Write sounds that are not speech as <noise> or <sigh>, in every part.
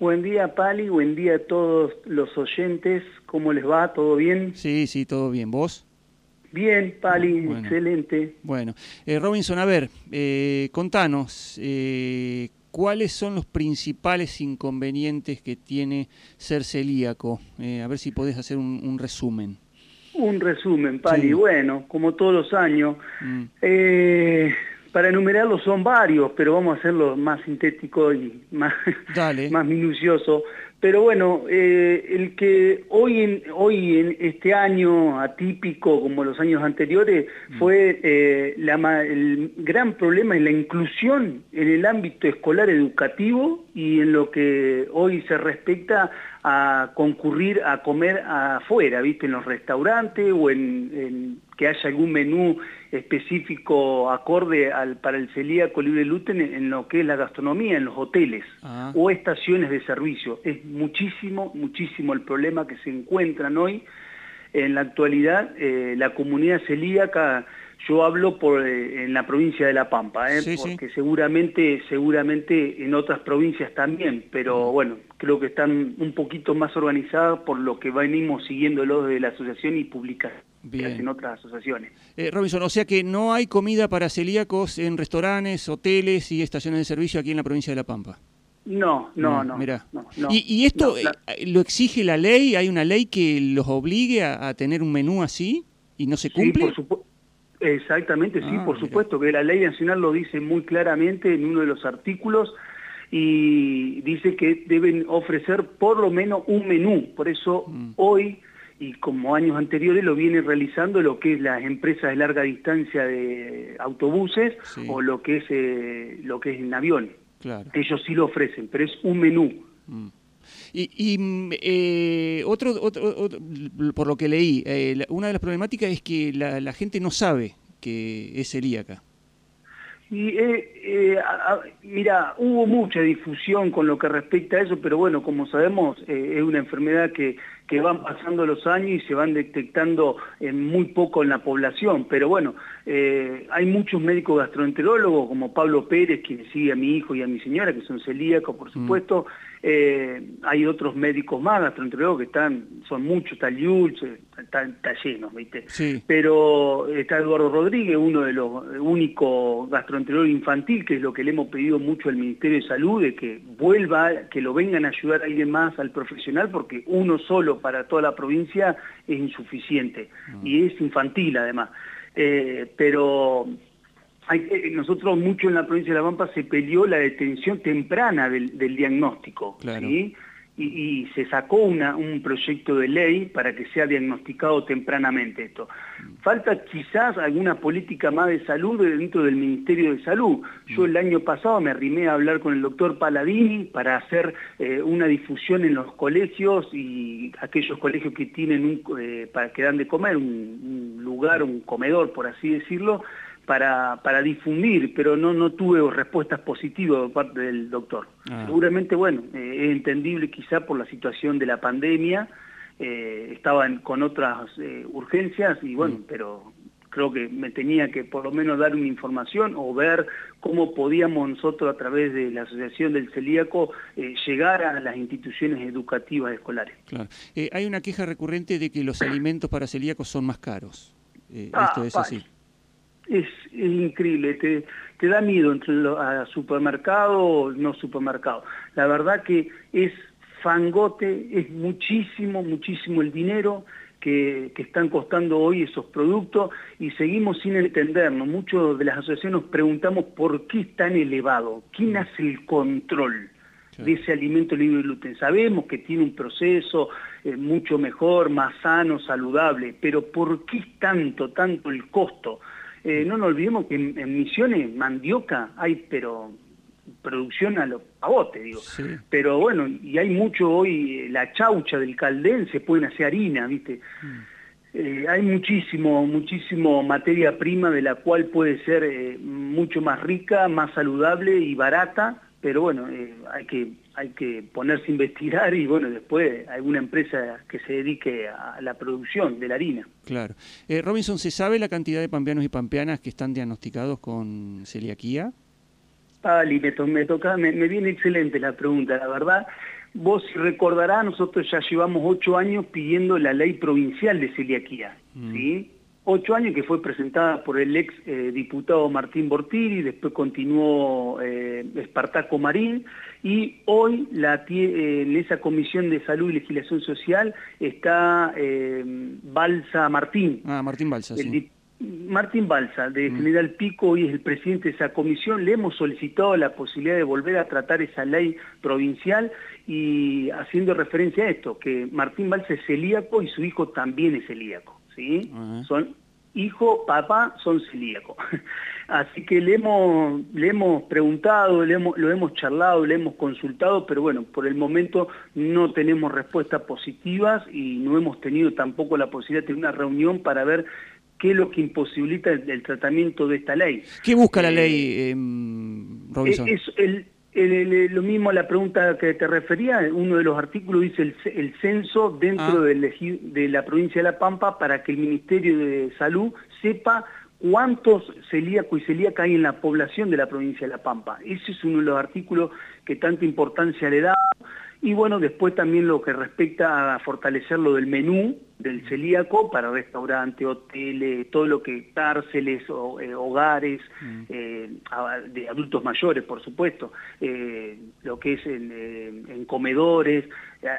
Buen día, Pali, buen día a todos los oyentes. ¿Cómo les va? ¿Todo bien? Sí, sí, todo bien. ¿Vos? Bien, Pali, excelente. Bueno, eh, Robinson, a ver, eh, contanos, eh, ¿cuáles son los principales inconvenientes que tiene ser celíaco? a ver si podés hacer un, resumen. Un resumen, Pali. Bueno, como todos los años, mm. Para enumerarlos son varios, pero vamos a hacerlo más sintético y más, <laughs> más minucioso. Pero bueno, eh, el que hoy en, hoy en este año atípico como los años anteriores mm. fue eh, el gran problema en la inclusión en el ámbito escolar educativo y en lo que hoy se respecta a concurrir a comer afuera, ¿viste? En los restaurantes o en, que haya algún menú específico acorde al, para el celíaco libre gluten en lo que es la gastronomía, en los hoteles ah. o estaciones de servicio. Es muchísimo, muchísimo el problema que se encuentran hoy. En la actualidad, eh, la comunidad celíaca yo hablo por, eh, en la provincia de La Pampa, ¿eh? porque seguramente seguramente en otras provincias también, pero bueno, creo que están un poquito más organizadas por lo que venimos siguiendo los de la asociación y publicas en otras asociaciones. Eh, Robinson, o sea que no hay comida para celíacos en restaurantes, hoteles y estaciones de servicio aquí en la provincia de La Pampa. No, no, no. Mira. ¿Y, esto lo exige la ley? ¿Hay una ley que los obligue a, tener un menú así y no se cumple? Sí, por supuesto Exactamente, sí, ah, por supuesto que la ley nacional lo dice muy claramente en uno de los artículos y dice que deben ofrecer por lo menos un menú. Por eso mm. hoy, y como años anteriores, lo viene realizando lo que es las empresas de larga distancia de autobuses o lo que es, eh, lo que es en avión. Claro. Ellos sí lo ofrecen, pero es un menú. Mm. Y, mm, eh, otro, otro, por lo que leí, eh, una de las problemáticas es que la, gente no sabe que es celíaca. Y, eh, mira, hubo mucha difusión con lo que respecta a eso, pero bueno, como sabemos, es una enfermedad que, que van pasando los años y se van detectando muy poco en la población. Pero bueno, hay muchos médicos gastroenterólogos, como Pablo Pérez, quien sigue a mi hijo y a mi señora, que son celíacos, por mm. Eh, hay otros médicos más, gastroenterólogos que están, son muchos, está Liulch, está, está, lleno, ¿viste? Pero está Eduardo Rodríguez, uno de los únicos gastroenterólogos infantil, que es lo que le hemos pedido mucho al Ministerio de Salud, de que vuelva, que lo vengan a ayudar a alguien más al profesional, porque uno solo para toda la provincia es insuficiente, mm. y es infantil además. Eh, pero hay, nosotros mucho en la provincia de La Pampa se peleó la detención temprana del, diagnóstico, Y, se sacó una, un proyecto de ley para que sea diagnosticado tempranamente esto. Falta quizás alguna política más de salud dentro del Ministerio de Salud. Yo el año pasado me arrimé a hablar con el doctor Paladini para hacer eh, una difusión en los colegios y aquellos colegios que tienen un, eh, para que dan de comer, un, un lugar, un comedor, por así decirlo, para, para difundir, pero no, no tuve respuestas positivas de parte del doctor. Ah. Seguramente, bueno, eh, es entendible quizá por la situación de la pandemia, eh, estaban con otras eh, urgencias y bueno, mm. pero creo que me tenía que por lo menos dar una información o ver cómo podíamos nosotros a través de la Asociación del Celíaco llegar a las instituciones educativas escolares. Claro. hay una queja recurrente de que los <coughs> alimentos para celíacos son más caros. Ah, ¿Esto es así? Es, increíble, te, te, da miedo entre a supermercado o no supermercado. La verdad que es fangote, es muchísimo, muchísimo el dinero que, que, están costando hoy esos productos y seguimos sin entendernos. Muchos de las asociaciones nos preguntamos por qué es tan elevado, quién mm. hace el control de ese alimento libre de gluten. Sabemos que tiene un proceso eh, mucho mejor, más sano, saludable, pero ¿por qué es tanto, tanto el costo? Eh, no nos olvidemos que en, Misiones, mandioca, hay pero producción a los pavotes, digo. Pero bueno, y hay mucho hoy, eh, la chaucha del caldén se pueden hacer harina, ¿viste? Mm. Eh, hay muchísimo, muchísimo materia prima de la cual puede ser mucho más rica, más saludable y barata, pero bueno, hay que hay que ponerse a investigar y bueno, después alguna empresa que se dedique a la producción de la harina. Claro. Eh, Robinson, ¿se sabe la cantidad de pampeanos y pampeanas que están diagnosticados con celiaquía? Pali, me, me, toca, me, viene excelente la pregunta, la verdad. Vos recordarás, nosotros ya llevamos ocho años pidiendo la ley provincial de celiaquía, mm. ¿sí? Ocho años que fue presentada por el ex eh, diputado Martín Bortiri, después continuó eh, Espartaco Marín, y hoy la, eh, en esa Comisión de Salud y Legislación Social está Balsa Martín. Ah, Martín Balsa, sí Martín Balsa, de mm. General Pico, hoy es el presidente de esa comisión, le hemos solicitado la posibilidad de volver a tratar esa ley provincial y haciendo referencia a esto, que Martín Balsa es celíaco y su hijo también es celíaco, ¿sí? Son hijo, papá, son celíacos. <laughs> Así que le hemos, le hemos preguntado, le hemos, lo hemos charlado, le hemos consultado, pero bueno, por el momento no tenemos respuestas positivas y no hemos tenido tampoco la posibilidad de tener una reunión para ver qué es lo que imposibilita el, tratamiento de esta ley. ¿Qué busca la ley, eh, Robinson? Es el, lo mismo la pregunta que te refería, uno de los artículos dice el, censo dentro ah. de la provincia de La Pampa para que el Ministerio de Salud sepa cuántos celíacos y celíacas hay en la población de la provincia de La Pampa. Ese es uno de los artículos que tanta importancia le da. Y bueno, después también lo que respecta a fortalecer lo del menú del celíaco para restaurantes, hoteles, todo lo que cárceles, o, eh, hogares, mm. eh, de adultos mayores, por supuesto, eh, lo que es en, comedores,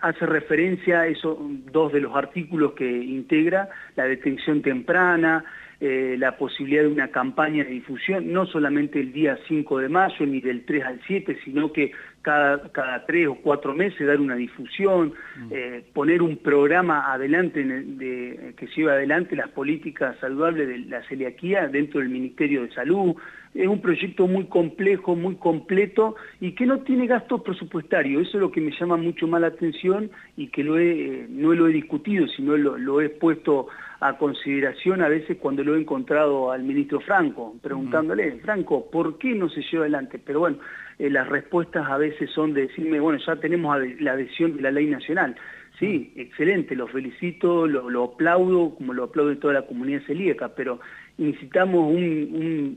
hace referencia a esos dos de los artículos que integra, la detención temprana, la posibilidad de una campaña de difusión, no solamente el día 5 de mayo ni del 3 al 7, sino que cada, cada tres o cuatro meses dar una difusión, mm. eh, poner un programa adelante de, que lleve adelante las políticas saludables de la celiaquía dentro del Ministerio de Salud. Es un proyecto muy complejo, muy completo y que no tiene gasto presupuestario. Eso es lo que me llama mucho más la atención y que lo he, no lo he discutido, sino lo, lo he puesto a consideración a veces cuando lo he encontrado al ministro Franco, preguntándole, Franco, ¿por qué no se lleva adelante? Pero bueno, eh, las respuestas a veces son de decirme, bueno, ya tenemos la adhesión de la ley nacional. Sí, excelente, lo felicito, lo, aplaudo, como lo aplaude toda la comunidad celíaca, pero necesitamos un,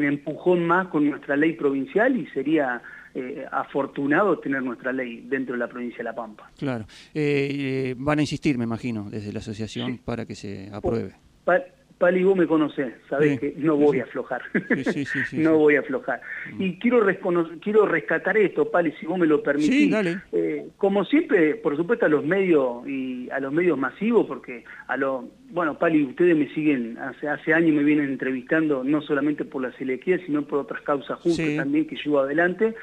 empujón más con nuestra ley provincial y sería eh, afortunado tener nuestra ley dentro de la provincia de La Pampa. Claro. Eh, van a insistir, me imagino, desde la asociación para que se apruebe. Pali, vos me conocés, sabés que no voy a aflojar. no voy a aflojar. Y quiero, quiero rescatar esto, Pali, si vos me lo permitís. Eh, como siempre, por supuesto, a los medios y a los medios masivos, porque a los... Bueno, Pali, ustedes me siguen, hace, hace años me vienen entrevistando, no solamente por la celiaquía, sino por otras causas justas también que llevo adelante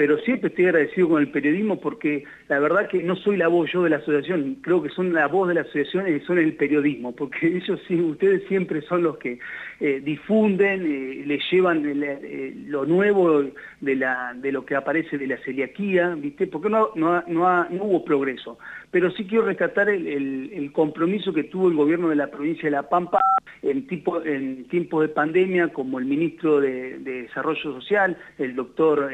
pero siempre estoy agradecido con el periodismo porque la verdad que no soy la voz yo de la asociación, creo que son la voz de la asociación y son el periodismo, porque <laughs> ellos sí, ustedes siempre son los que eh, difunden, eh, les llevan eh, lo nuevo de, la, de lo que aparece de la celiaquía, ¿viste? Porque no, no, no, hubo progreso. Pero sí quiero rescatar el, compromiso que tuvo el gobierno de la provincia de La Pampa en, tipo, en tiempos de pandemia, como el ministro de, Desarrollo Social, el doctor...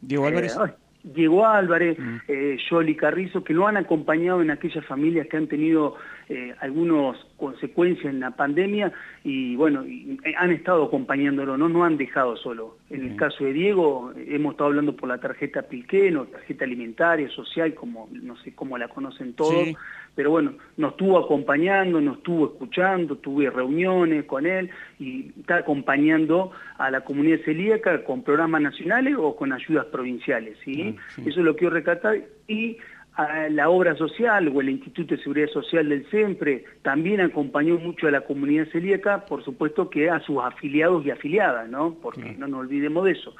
Diego Álvarez. Eh, Diego Álvarez, mm. eh, Yoli Carrizo, que lo han acompañado en aquellas familias que han tenido eh, algunas consecuencias en la pandemia y bueno, han estado acompañándolo, no no han dejado solo. En el caso de Diego, hemos estado hablando por la tarjeta Pilqueno, tarjeta alimentaria, social, como no sé cómo la conocen todos, pero bueno, nos estuvo acompañando, nos estuvo escuchando, tuve reuniones con él y está acompañando a la comunidad celíaca con programas nacionales o con ayudas provinciales, ¿sí? Ah, Eso es lo que quiero recatar y la obra social o el Instituto de Seguridad Social del CEMPRE también acompañó mucho a la comunidad celíaca, por supuesto que a sus afiliados y afiliadas, ¿no? Porque no nos olvidemos de eso.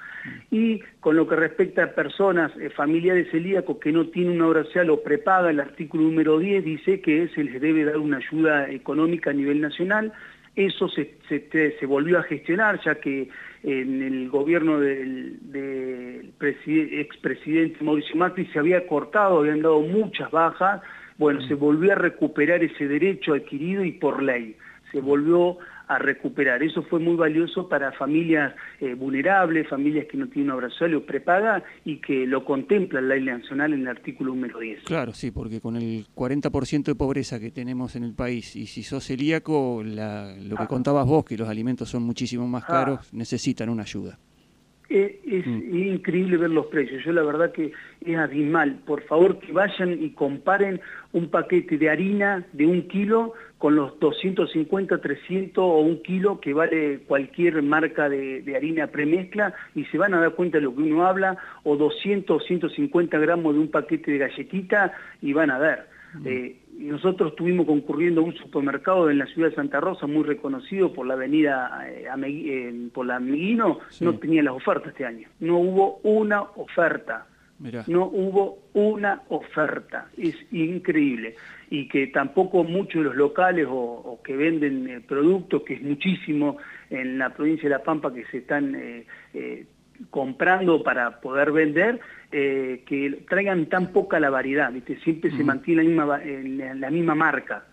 Y con lo que respecta a personas, eh, familiares celíacos que no tienen una obra social o prepaga, el artículo número 10 dice que se les debe dar una ayuda económica a nivel nacional eso se, se, volvió a gestionar, ya que en el gobierno del, del expresidente Mauricio Macri se había cortado, habían dado muchas bajas, bueno, se volvió a recuperar ese derecho adquirido y por ley. Se volvió a recuperar. Eso fue muy valioso para familias eh, vulnerables, familias que no tienen obra social o prepaga y que lo contempla la ley nacional en el artículo número 10. Claro, sí, porque con el 40% de pobreza que tenemos en el país y si sos celíaco, lo que ah. contabas vos, que los alimentos son muchísimo más ah. caros, necesitan una ayuda. Es, mm. increíble ver los precios, yo la verdad que es abismal. Por favor que vayan y comparen un paquete de harina de un kilo con los 250, 300 o un kilo que vale cualquier marca de, harina premezcla y se van a dar cuenta de lo que uno habla, o 200 o 150 gramos de un paquete de galletita y van a ver. Mm. Eh, nosotros estuvimos concurriendo a un supermercado en la ciudad de Santa Rosa, muy reconocido por la avenida, eh, eh, por la Amiguino, no tenía las ofertas este año. No hubo una oferta. No hubo una oferta. Es increíble. Y que tampoco muchos de los locales o, que venden eh, productos, que es muchísimo en la provincia de La Pampa que se están comprando para poder vender, eh, que traigan tan poca la variedad, ¿viste? siempre se mantiene la misma, la misma marca,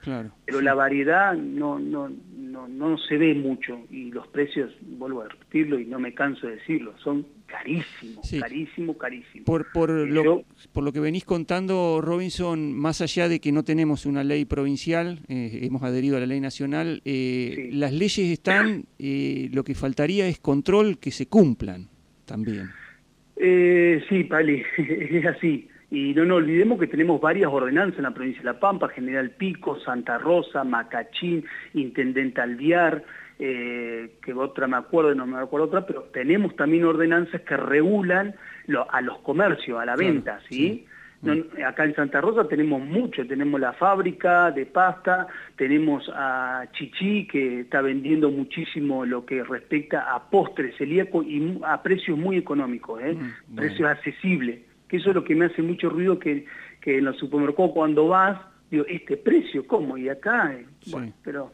pero la variedad no, no, no, no se ve mucho y los precios, vuelvo a repetirlo y no me canso de decirlo, son carísimos, carísimos, carísimos. Por, por, eh, lo, por lo que venís contando, Robinson, más allá de que no tenemos una ley provincial, eh, hemos adherido a la ley nacional, las leyes están, lo que faltaría es control que se cumplan también. Eh, sí, Pali, <laughs> es así. Y no nos olvidemos que tenemos varias ordenanzas en la provincia de La Pampa, General Pico, Santa Rosa, Macachín, Intendente Alviar, eh, que otra me acuerdo, no me acuerdo otra, pero tenemos también ordenanzas que regulan a los comercios, a la venta, ¿sí? Acá en Santa Rosa tenemos mucho, tenemos la fábrica de pasta, tenemos a Chichi que está vendiendo muchísimo lo que respecta a postres celíacos y a precios muy económicos, ¿eh? Mm, precios accesibles, que eso es lo que me hace mucho ruido que, que en los supermercados cuando vas, digo, este precio, ¿cómo? Y acá, eh, bueno, pero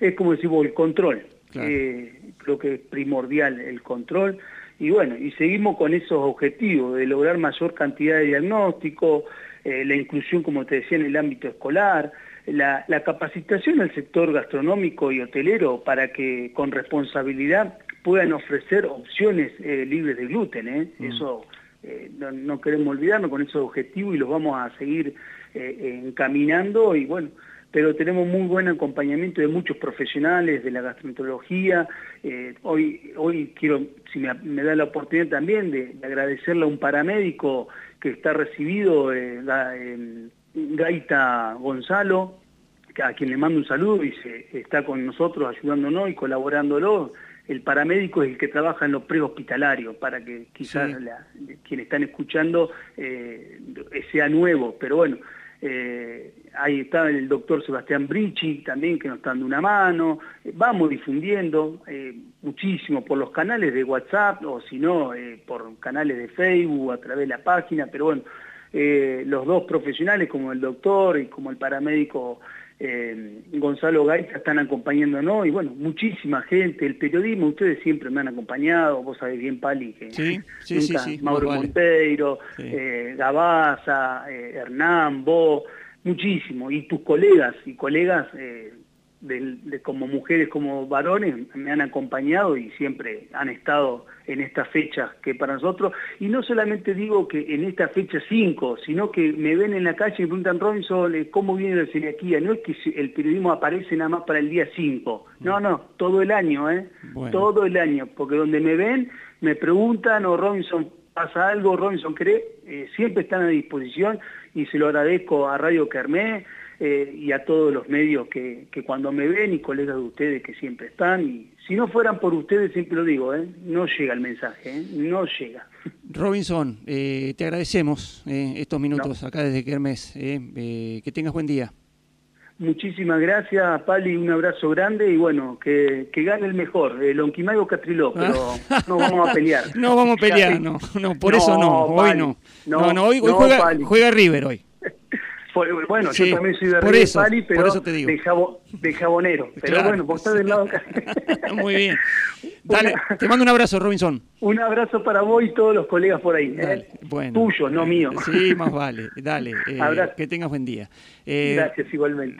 es como decimos, el control, eh, creo que es primordial el control, y bueno, y seguimos con esos objetivos de lograr mayor cantidad de diagnóstico, eh, la inclusión, como te decía, en el ámbito escolar, la, capacitación del sector gastronómico y hotelero para que con responsabilidad puedan ofrecer opciones eh, libres de gluten. ¿eh? Mm. Eso no, no, queremos olvidarnos con esos objetivos y los vamos a seguir encaminando y bueno, pero tenemos muy buen acompañamiento de muchos profesionales de la gastroenterología. Eh, hoy, hoy quiero, si me, da la oportunidad también, de, agradecerle a un paramédico que está recibido, eh, Gaita Gonzalo, a quien le mando un saludo y se, está con nosotros ayudándonos y colaborándolo. El paramédico es el que trabaja en los prehospitalarios, para que quizás quienes están escuchando eh, sea nuevo, pero bueno, eh, ahí está el doctor Sebastián Brici también que nos está dando una mano, eh, vamos difundiendo eh, muchísimo por los canales de WhatsApp o si no por canales de Facebook a través de la página, pero bueno, los dos profesionales como el doctor y como el paramédico eh, Gonzalo Gaita están acompañándonos y bueno, muchísima gente, el periodismo, ustedes siempre me han acompañado, vos sabés bien Pali, que sí, sí, Mauro Monteiro, eh, Gabaza, eh, Hernán, vos, muchísimo, y tus colegas y colegas eh, de, como mujeres como varones me han acompañado y siempre han estado en estas fechas que para nosotros, y no solamente digo que en esta fecha 5, sino que me ven en la calle y me preguntan, Robinson, eh, ¿cómo viene la celiaquía? No es que el periodismo aparece nada más para el día 5, no, no, todo el año, ¿eh? Todo el año, porque donde me ven, me preguntan, o Robinson, ¿pasa algo? Robinson, ¿cree? Eh, siempre están a disposición y se lo agradezco a Radio Kermé, eh, y a todos los medios que, cuando me ven y colegas de ustedes que siempre están. Y si no fueran por ustedes, siempre lo digo, ¿eh? no llega el mensaje, ¿eh? no llega. Robinson, te agradecemos estos minutos acá desde Kermés. que tengas buen día. Muchísimas gracias, Pali, un abrazo grande y bueno, que, gane el mejor, el Catriló, pero no vamos a pelear. <laughs> no vamos a pelear, <laughs> no, no, por eso no, hoy no. No, no, hoy, juega, juega River hoy. Bueno, yo también soy de por eso, Pali, pero De, de, jabonero. <laughs> Pero bueno, vos estás del lado <laughs> Muy bien. <laughs> Dale, te mando un abrazo, Robinson. Un abrazo para vos y todos los colegas por ahí. ¿eh? bueno, Tuyo, no mío. Sí, más vale. Dale, eh, que tengas buen día. Eh, Gracias, igualmente.